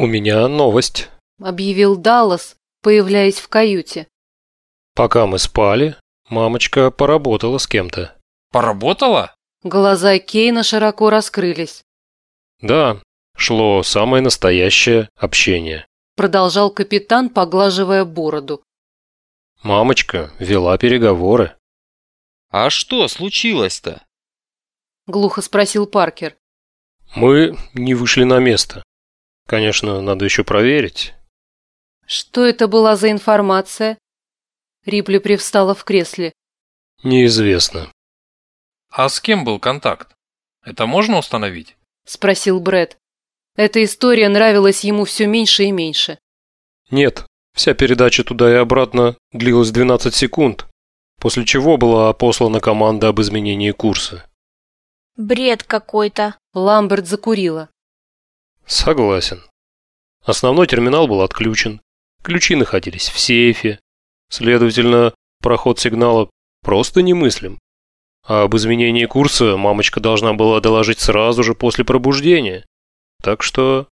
«У меня новость. объявил Даллас, появляясь в каюте. Пока мы спали, мамочка поработала с кем-то. Поработала? Глаза Кейна широко раскрылись. Да, шло самое настоящее общение. Продолжал капитан, поглаживая бороду. Мамочка вела переговоры. А что случилось-то? Глухо спросил Паркер. Мы не вышли на место. Конечно, надо еще проверить. Что это была за информация? Рипли привстала в кресле. Неизвестно. А с кем был контакт? Это можно установить? Спросил Бред. Эта история нравилась ему все меньше и меньше. Нет, вся передача туда и обратно длилась 12 секунд, после чего была послана команда об изменении курса. Бред какой-то. Ламберт закурила. Согласен. Основной терминал был отключен. Ключи находились в сейфе. Следовательно, проход сигнала просто немыслим. А об изменении курса мамочка должна была доложить сразу же после пробуждения. Так что...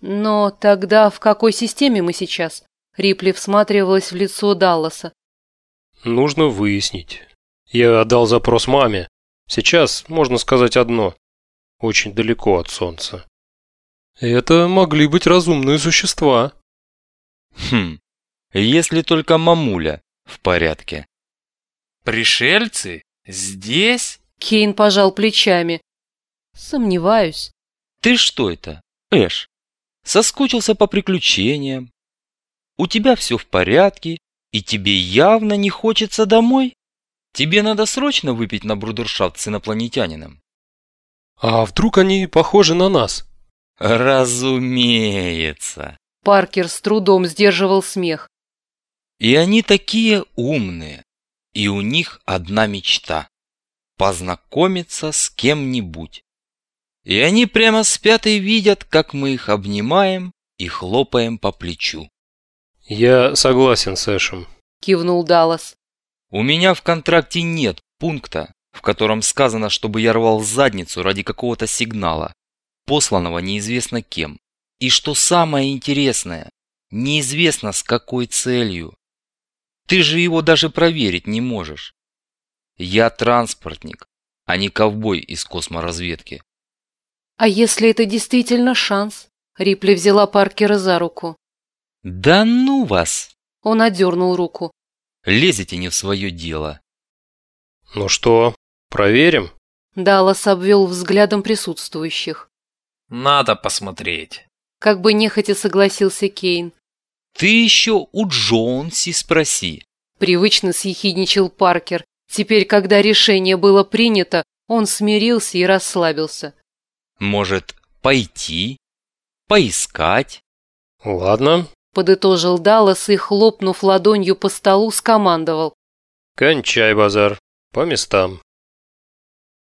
Но тогда в какой системе мы сейчас? Рипли всматривалась в лицо Далласа. Нужно выяснить. Я отдал запрос маме. Сейчас можно сказать одно. Очень далеко от Солнца. Это могли быть разумные существа. Хм, если только мамуля в порядке. Пришельцы? Здесь? Кейн пожал плечами. Сомневаюсь. Ты что это, Эш? Соскучился по приключениям? У тебя все в порядке, и тебе явно не хочется домой? Тебе надо срочно выпить на брудершафт с инопланетянином. А вдруг они похожи на нас? Разумеется. Паркер с трудом сдерживал смех. И они такие умные. И у них одна мечта – познакомиться с кем-нибудь. И они прямо спят и видят, как мы их обнимаем и хлопаем по плечу. Я согласен с Эшем. Кивнул Даллас. У меня в контракте нет пункта, в котором сказано, чтобы я рвал задницу ради какого-то сигнала, посланного неизвестно кем. И что самое интересное, неизвестно с какой целью. Ты же его даже проверить не можешь. Я транспортник, а не ковбой из косморазведки. А если это действительно шанс? Рипли взяла Паркера за руку. Да ну вас! Он отдернул руку. Лезете не в свое дело. Ну что, проверим? Даллас обвел взглядом присутствующих. Надо посмотреть. Как бы нехотя согласился Кейн. Ты еще у Джонси спроси. Привычно съехидничал Паркер. Теперь, когда решение было принято, он смирился и расслабился. Может, пойти? Поискать? Ладно, Подытожил Даллас и, хлопнув ладонью по столу, скомандовал. кончай базар. По местам.